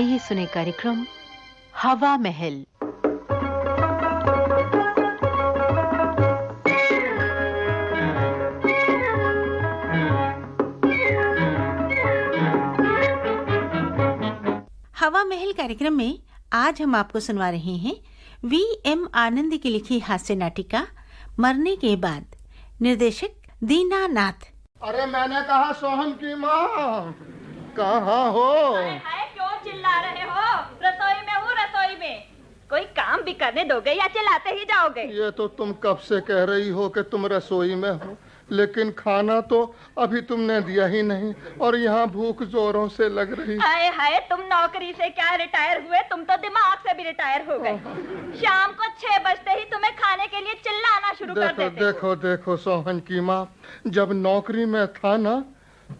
आइए सुने कार्यक्रम हवा महल। हवा महल कार्यक्रम में आज हम आपको सुनवा रहे हैं वी एम आनंद की लिखी हास्य नाटिका मरने के बाद। निर्देशक दीनानाथ अरे मैंने कहा सोहन की माँ। कहा हो? हाय क्यों चिल्ला रहे हो? रसोई में हूँ रसोई में। कोई काम भी करने दोगे या चिल्लाते ही जाओगे? ये तो तुम कब से कह रही हो कि तुम रसोई में हो लेकिन खाना तो अभी तुमने दिया ही नहीं और यहाँ भूख जोरों से लग रही। हाय हाय तुम नौकरी से क्या रिटायर हुए? तुम तो दिमाग से भी रिटायर हो गए। शाम को छह बजते ही तुम्हें खाने के लिए चिल्लाना शुरू कर देते देखो देखो सोहन की माँ जब नौकरी में था ना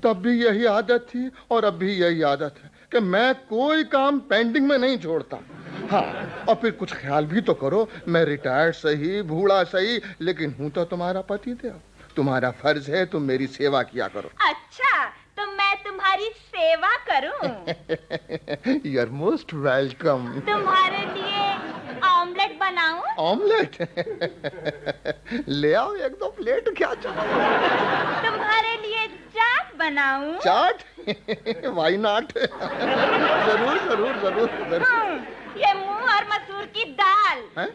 तब भी यही आदत थी और अब भी यही आदत है। कि मैं कोई काम पेंडिंग में नहीं छोड़ता। हाँ और फिर कुछ ख्याल भी तो करो मैं रिटायर्ड सही बूढ़ा सही लेकिन हूँ तो तुम्हारा पति देव तुम्हारा फ़र्ज़ है तुम मेरी सेवा किया करो। अच्छा तो मैं तुम्हारी सेवा करूँ? यू आर मोस्ट वेलकम तुम्हारे लिए ऑमलेट बनाऊँ? ऑमलेट ले आओ एक दो प्लेट क्या चाहिए? तुम्हारे बनाऊँ? चाट? वाई नॉट ज़रूर ज़रूर ज़रूर ज़रूर। हम्म, ये मूंग और मसूर की दाल। हैं?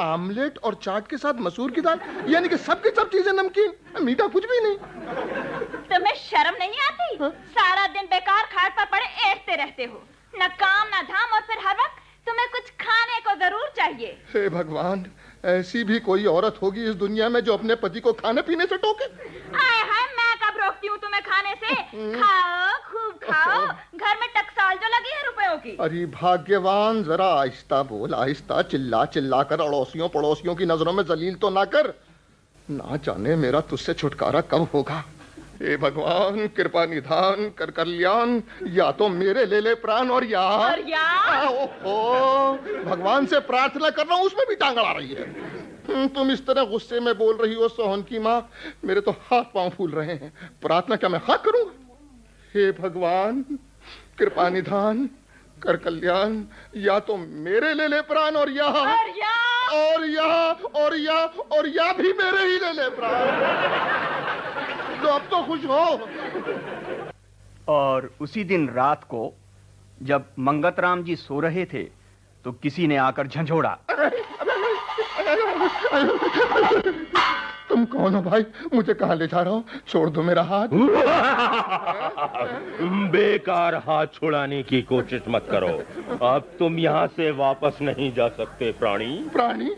आमलेट और चाट के साथ मसूर की दाल? यानी कि सब की सब चीज़ें नमकीन मीठा कुछ भी नहीं। तुम्हें शर्म नहीं आती? हाँ? सारा दिन बेकार खाट पर पड़े ऐसते रहते हो। न काम न धाम और फिर हर वक्त तुम्हें कुछ खाने को ज़रूर चाहिए। हे भगवान ऐसी भी कोई औरत होगी इस दुनिया में जो अपने पति को खाने पीने से टोके। आए हाय रोकती हूँ तुम्हें खाने से। खाओ खूब खाओ। घर में टकसाल जो लगी है रुपयों की। अरे भाग्यवान जरा आहिस्ता बोल आहिस्ता चिल्ला चिल्ला कर अड़ोसियों पड़ोसियों की नज़रों में जलील तो ना कर। ना जाने मेरा तुझसे छुटकारा कब होगा। हे भगवान कृपा निधान कर कल्याण या तो मेरे ले ले प्राण और या। और या। ओहो भगवान से प्रार्थना कर रहा हूँ उसमें भी टांग अड़ा रही है। हम्म, तुम इस तरह गुस्से में बोल रही हो सोहन की माँ मेरे तो हाथ पाँव फूल रहे हैं। प्रार्थना क्या मैं हाँ करूँगा? हे भगवान कृपा निधान कर कल्याण या तो मेरे ले ले प्राण और या। और या। और या और या और या भी मेरे ही ले ले प्राण। तो अब तो खुश हो। और उसी दिन रात को जब मंगतराम जी सो रहे थे तो किसी ने आकर झंझोड़ा। तुम कौन हो भाई? मुझे कहाँ ले जा रहा हो? छोड़ दो मेरा हाथ। बेकार हाथ छुड़ाने की कोशिश मत करो। अब तुम यहाँ से वापस नहीं जा सकते प्राणी। प्राणी?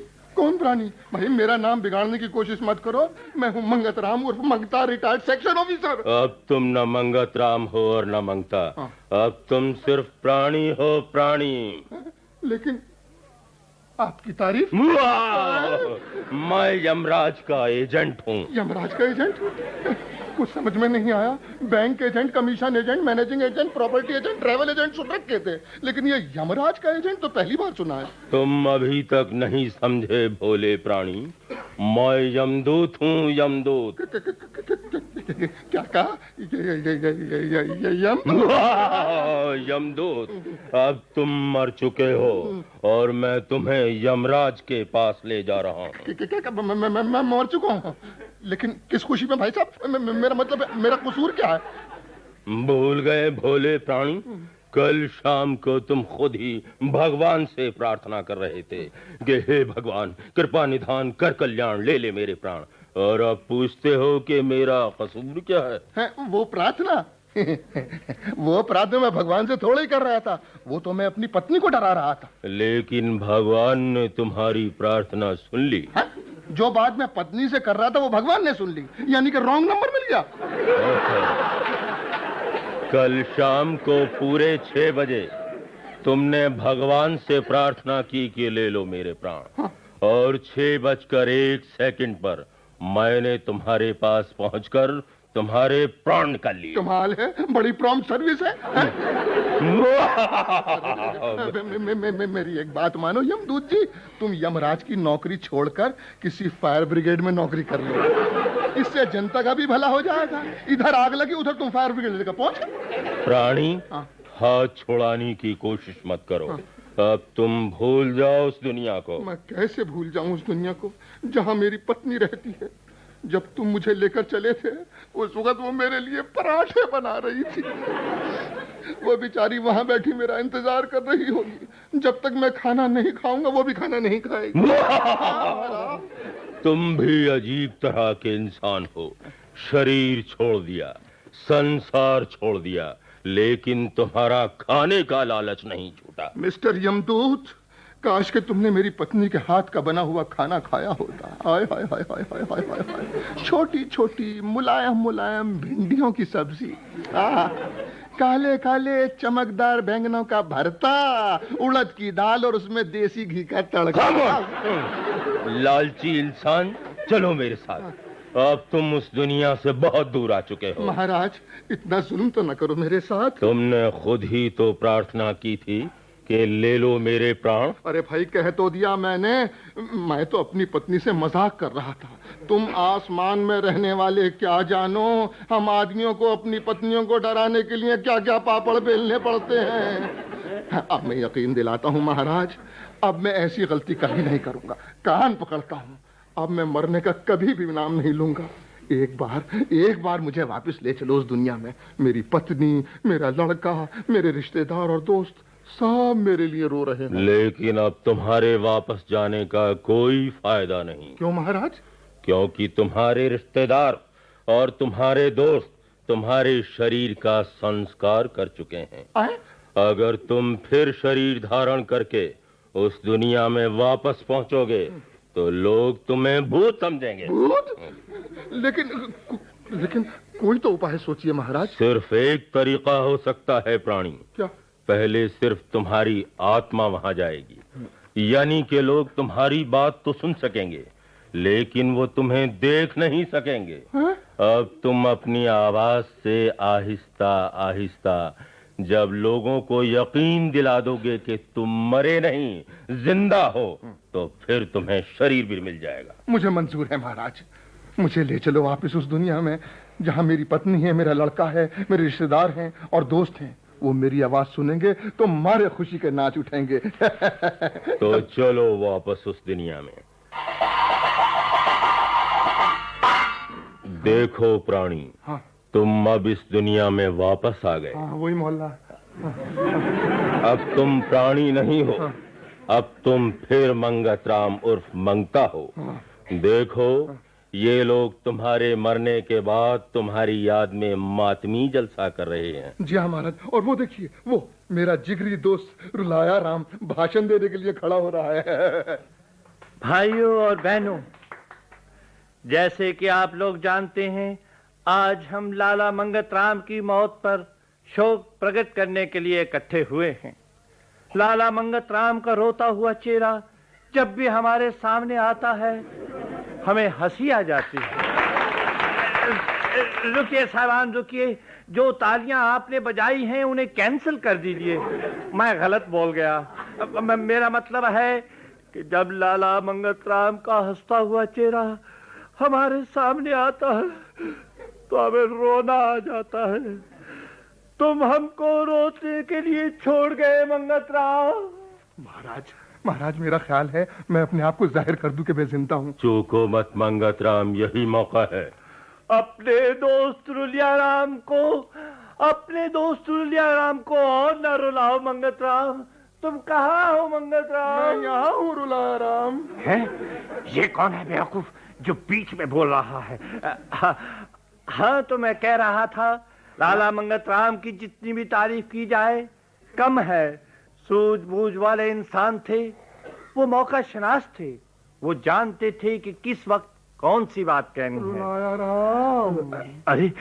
कौन प्राणी? भाई मेरा नाम बिगाड़ने की कोशिश मत करो। मैं हूँ मंगत राम उर्फ़ मंगता रिटायर्ड सेक्शन ऑफिसर। अब तुम न मंगत राम हो और न मंगता। अब तुम सिर्फ़ प्राणी हो प्राणी। लेकिन आपकी तारीफ़? मैं यमराज का एजेंट हूँ। यमराज का एजेंट? कुछ समझ में नहीं आया। Bank agent commission agent managing agent property agent travel agent सुन रखे थे। लेकिन ये यमराज का एजेंट तो पहली बार सुना है। तुम अभी तक नहीं समझे भोले प्राणी। मैं यमदूत हूँ यमदूत। क्या कहा? यम? यमदूत अब तुम मर चुके हो और मैं तुम्हें यमराज के पास ले जा रहा हूँ। मैं, मर चुका हूँ। लेकिन किस खुशी में भाई साहब? मेरा मतलब है, मेरा कसूर क्या है? भूल गए भोले प्राणी कल शाम को तुम खुद ही भगवान से प्रार्थना कर रहे थे कि हे भगवान कृपा निधान कर कल्याण ले ले मेरे प्राण। और आप पूछते हो कि मेरा कसूर क्या है? हैं, वो प्रार्थना। वो प्रार्थना मैं भगवान से थोड़ा ही कर रहा था। वो तो मैं अपनी पत्नी को डरा रहा था। लेकिन भगवान ने तुम्हारी प्रार्थना सुन ली। हैं? जो बात मैं पत्नी से कर रहा था वो भगवान ने सुन ली। यानी कि रॉन्ग नंबर मिल गया। कल शाम को पूरे छह बजे तुमने भगवान से प्रार्थना की कि ले लो मेरे प्राण। और छह बजकर एक सेकंड पर मैंने तुम्हारे पास पहुंचकर तुम्हारे प्राण निकाल लिए। कमाल है बड़ी प्रॉम्प्ट सर्विस है हैं? मे- मे- मे- मे- मेरी एक बात मानो यमदूत जी तुम यमराज की नौकरी छोड़कर किसी फायर ब्रिगेड में नौकरी कर लो। इससे जनता का भी भला हो जाएगा। इधर आग लगी उधर तुम फायर ब्रिगेड लेकर पहुँच। प्राणी हाँ। हाथ छोड़ाने की कोशिश मत करो। अब तुम भूल जाओ उस दुनिया को। मैं कैसे भूल जाऊँ उस दुनिया को जहाँ मेरी पत्नी रहती है? जब तुम मुझे लेकर चले थे उस वक्त वो मेरे लिए पराठे बना रही थी। वो बेचारी वहाँ बैठी मेरा इंतज़ार कर रही होगी। जब तक मैं खाना नहीं खाऊँगा वो भी खाना नहीं खाएगी। तुम भी अजीब तरह के इंसान हो। शरीर छोड़ दिया संसार छोड़ दिया लेकिन तुम्हारा खाने का लालच नहीं छूटा। मिस्टर यमदूत काश के तुमने मेरी पत्नी के हाथ का बना हुआ खाना खाया होता। हाय हाय हाय हाय हाय हाय हाय छोटी छोटी मुलायम मुलायम भिंडियों की सब्ज़ी। आ काले काले चमकदार बैंगनों का भरता उड़द की दाल और उसमें देसी घी का तड़का। लालची इंसान चलो मेरे साथ। अब तुम उस दुनिया से बहुत दूर आ चुके हो। महाराज इतना जुल्म तो न करो मेरे साथ। तुमने खुद ही तो प्रार्थना की थी कि ले लो मेरे प्राण। अरे भाई कह तो दिया मैंने मैं तो अपनी पत्नी से मज़ाक कर रहा था। तुम आसमान में रहने वाले क्या जानो हम आदमियों को अपनी पत्नियों को डराने के लिए क्या क्या पापड़ बेलने पड़ते हैं। अब मैं यकीन दिलाता हूँ महाराज अब मैं ऐसी गलती कभी नहीं करूँगा। कान पकड़ता हूँ। अब मैं मरने का कभी भी नाम नहीं लूँगा। एक बार एक बार मुझे वापस ले चलो उस दुनिया में। मेरी पत्नी मेरा लड़का मेरे रिश्तेदार और दोस्त सब मेरे लिए रो रहे हैं। लेकिन अब तुम्हारे वापस जाने का कोई फ़ायदा नहीं। क्यों महाराज? क्योंकि तुम्हारे रिश्तेदार और तुम्हारे दोस्त तुम्हारे शरीर का संस्कार कर चुके हैं। आए? अगर तुम फिर शरीर धारण करके उस दुनिया में वापस पहुंचोगे तो लोग तुम्हें भूत समझेंगे। भूत? लेकिन लेकिन कोई तो उपाय सोचिए महाराज। सिर्फ़ एक तरीका हो सकता है प्राणी। क्या? पहले सिर्फ़ तुम्हारी आत्मा वहाँ जाएगी। यानी कि लोग तुम्हारी बात तो सुन सकेंगे लेकिन वो तुम्हें देख नहीं सकेंगे। हाँ? अब तुम अपनी आवाज़ से आहिस्ता आहिस्ता जब लोगों को यकीन दिला दोगे कि तुम मरे नहीं ज़िंदा हो तो फिर तुम्हें शरीर भी मिल जाएगा। मुझे मंजूर है महाराज। मुझे ले चलो वापस उस दुनिया में जहाँ मेरी पत्नी है मेरा लड़का है मेरे रिश्तेदार हैं और दोस्त हैं। वो मेरी आवाज़ सुनेंगे तो मारे खुशी के नाच उठेंगे। तो चलो वापस उस दुनिया में। देखो प्राणी हाँ। तुम अब इस दुनिया में वापस आ गए। हाँ वही मोहल्ला। अब तुम प्राणी नहीं हो। अब तुम फिर मंगत राम उर्फ़ मंगता हो। देखो ये लोग तुम्हारे मरने के बाद तुम्हारी याद में मातमी जलसा कर रहे हैं। जी हाँ महाराज। और वो देखिए वो मेरा जिगरी दोस्त रुलाया राम भाषण देने के लिए खड़ा हो रहा है। भाइयों और बहनों जैसे कि आप लोग जानते हैं आज हम लाला मंगत राम की मौत पर शोक प्रकट करने के लिए इकट्ठे हुए हैं। लाला मंगत राम का रोता हुआ चेहरा जब भी हमारे सामने आता है, हमें हँसी आ जाती है। रुकिए साहबान, रुकिए। जो तालियाँ आपने बजाई हैं, उन्हें कैंसिल कर दीजिए। मैं गलत बोल गया। मेरा मतलब है कि जब लाला मंगत राम का हंसता हुआ चेहरा हमारे सामने आता है तो हमें रोना आ जाता है। तुम हमको रोने के लिए छोड़ गए मंगत राम महाराज महाराज मेरा ख्याल है मैं अपने आप को ज़ाहिर कर दूँ कि मैं ज़िंदा हूँ। चूको मत मंगत राम यही मौका है। अपने दोस्त रुलिया राम को अपने दोस्त रुलिया राम को और न रुलाओ मंगत राम तुम कहाँ हो मंगत मैं राम यहाँ हूँ रुलाया राम है? ये कौन है बेवकूफ़ जो बीच में बोल रहा है अ, हाँ, हाँ तो मैं कह रहा था लाला मंगत राम की जितनी भी तारीफ़ की जाए कम है। सूझबूझ वाले इंसान थे वो मौका शनास थे। वो जानते थे कि किस वक्त कौन सी बात कहनी है। अरे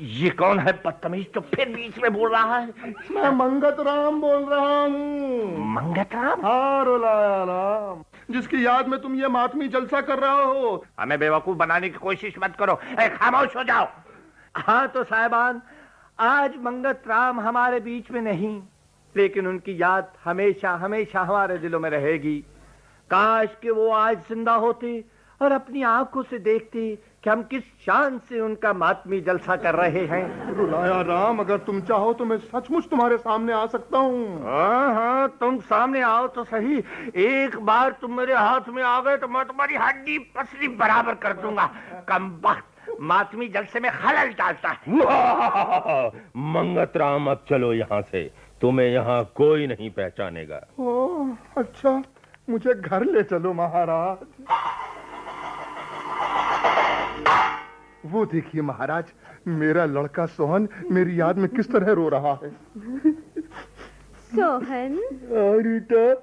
ये कौन है बदतमीज? तो फिर बीच में बोल रहा है। मैं मंगत राम बोल रहा हूँ। मंगत राम हाँ रुलाया राम जिसकी याद में तुम ये मातमी जलसा कर रहा हो। हमें बेवकूफ़ बनाने की कोशिश मत करो। ए, खामोश हो जाओ। हाँ तो साहबान आज मंगत राम हमारे बीच में नहीं लेकिन उनकी याद हमेशा हमेशा हमारे दिलों में रहेगी। काश कि वो आज ज़िंदा होते और अपनी आँखों से देखती कि हम किस शान से उनका मातमी जलसा कर रहे हैं। रुलाया राम अगर तुम चाहो तो मैं सचमुच तुम्हारे सामने आ सकता हूँ। हाँ हाँ तुम सामने आओ तो सही। एक बार तुम मेरे हाथ में आ गए तो मैं तुम्हारी हड्डी पसली बराबर कर दूँगा। कम वक्त मातमी जलसे में खलल डालता है। मंगत राम अब चलो यहाँ से। तुम्हें यहाँ कोई नहीं पहचानेगा। ओ, अच्छा मुझे घर ले चलो महाराज। वो देखिए महाराज मेरा लड़का सोहन मेरी याद में किस तरह रो रहा है। सोहन? रीटा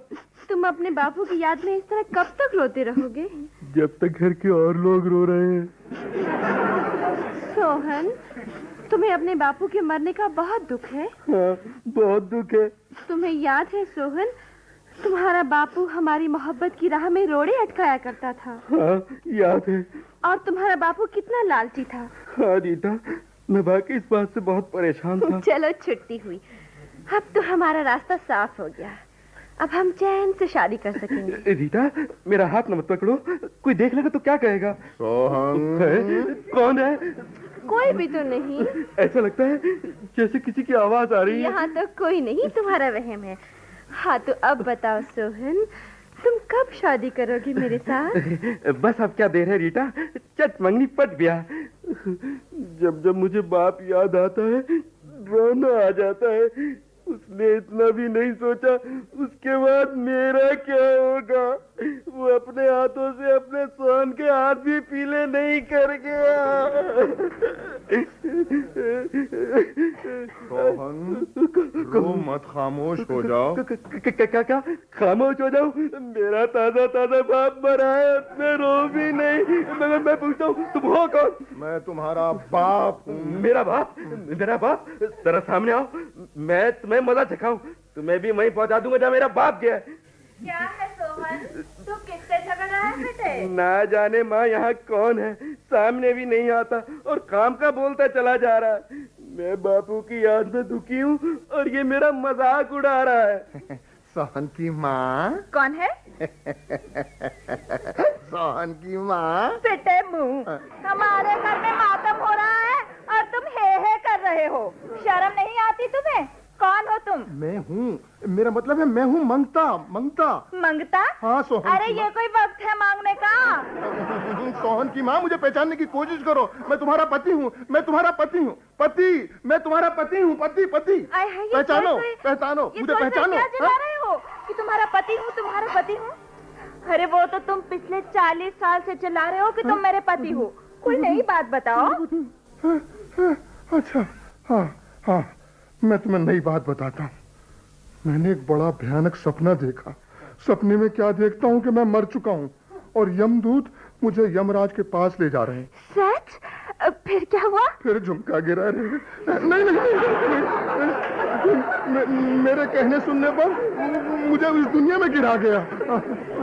तुम अपने बापू की याद में इस तरह कब तक रोते रहोगे? जब तक घर के और लोग रो रहे हैं। सोहन तुम्हें अपने बापू के मरने का बहुत दुख है। हाँ, बहुत दुख है। तुम्हें याद है सोहन तुम्हारा बापू हमारी मोहब्बत की राह में रोड़े अटकाया करता था। हाँ, याद है। और तुम्हारा बापू कितना लालची था। हाँ रीटा मैं बाकी इस बात से बहुत परेशान था। चलो छुट्टी हुई। अब तो हमारा रास्ता साफ़ हो गया। अब हम चैन से शादी कर सकेंगे। रीता मेरा हाथ न मत पकड़ो। कोई देख लेगा तो क्या कहेगा? सोहन कौन है? कोई भी तो नहीं। ऐसा लगता है जैसे किसी की आवाज़ आ रही है। यहाँ तो कोई नहीं तुम्हारा वहम है। हाँ तो अब बताओ सोहन, तुम कब शादी करोगे मेरे साथ? बस अब क्या देर है, रीटा? चट मंगनी पट गया। जब जब मुझे बाप याद आता है, रोना आ जाता है, उसने इतना भी नहीं सोचा, उसके बाद मेरा क्या होगा? वो अपने हाथों से अपने सोहन के हाथ भी पीले नहीं कर गया रो मत खामोश हो जाओ क्या क्या खामोश हो जाओ मेरा ताज़ा ताज़ा बाप मरा है मैं रो भी नहीं मैं, मैं पूछता हूँ तुम हो कौन मैं तुम्हारा बाप मेरा बाप मेरा बाप जरा सामने आओ मैं तुम्हें मज़ा चखाऊं तुम्हें भी वहीं पहुँचा दूँगा जहाँ मेरा बाप गया क्या ना जाने माँ यहाँ कौन है सामने भी नहीं आता और काम का बोलता चला जा रहा है मैं बापू की याद में दुखी हूँ और ये मेरा मज़ाक उड़ा रहा है। सोहन की माँ? कौन है? सोहन की माँ? पिटे मुँह। हमारे घर में मातम हो रहा है और तुम हे हे कर रहे हो। शर्म नहीं आती तुम्हें? कौन हो तुम? मैं हूँ। मेरा मतलब है मैं हूँ मंगता मंगता। मंगता? हाँ सोहन अरे ये कोई वक्त है मांगने का? सोहन की माँ मुझे पहचानने की कोशिश करो। मैं तुम्हारा पति हूँ मैं तुम्हारा पति हूँ। पति मैं तुम्हारा पति हूँ पति पति। पहचानो पहचानो मुझे पहचानो हाँ? रहे हो? कि तुम्हारा पति हूँ तुम्हारा पति हूँ? अरे वो तो तुम पिछले चालीस साल से चला रहे हो कि तुम मेरे पति हो। कोई नई बात बताओ। अच्छा हाँ हाँ मैं तुम्हें नई बात बताता हूँ। मैंने एक बड़ा भयानक सपना देखा। सपने में क्या देखता हूँ कि मैं मर चुका हूँ और यमदूत मुझे यमराज के पास ले जा रहे हैं। सच? फिर क्या हुआ? फिर झुमका गिरा रहे नहीं नहीं, नहीं, नहीं, मे- मेरे कहने सुनने पर मुझे इस दुनिया में गिरा गया।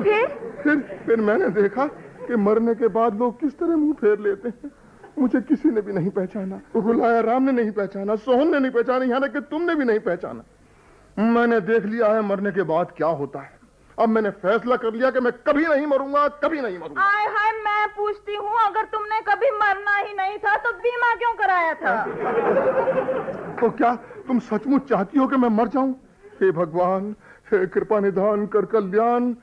फिर? फिर फिर मैंने देखा कि मरने के बाद लोग किस तरह मुँह फेर लेते हैं। मुझे किसी ने भी नहीं पहचाना। रुलाया राम ने नहीं पहचाना सोहन ने नहीं पहचाना यहाँ तक कि तुमने भी नहीं पहचाना। मैंने देख लिया है मरने के बाद क्या होता है। अब मैंने फैसला कर लिया कि मैं कभी नहीं मरूँगा कभी नहीं मरूँगा। आए हाय मैं पूछती हूँ अगर तुमने कभी मरना ही नहीं था तो बीमा क्यों कराया था? तो क्या तुम सचमुच चाहती हो कि मैं मर जाऊँ? हे भगवान हे कृपा निधान कर कल्याण।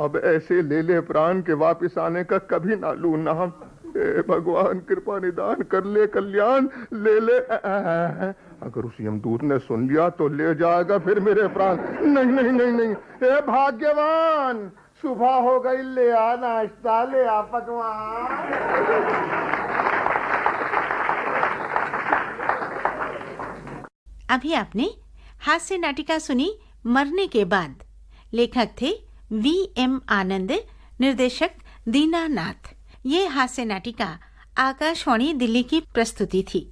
अब ऐसे ले ले प्राण के वापिस आने का कभी ना लू नाम हे भगवान कृपा निदान कर ले कल्याण ले ले। अ, अ, अ, अगर उस यमदूत ने सुन लिया तो ले जाएगा फिर मेरे प्राण। नहीं नहीं नहीं नहीं। हे भाग्यवान सुबह हो गई ले आ नाश्ता ले आ पकवान। अभी आपने हास्य नाटिका सुनी मरने के बाद। लेखक थे वी एम आनंद निर्देशक दीनानाथ। ये हास्य नाटिका आकाशवाणी दिल्ली की प्रस्तुति थी।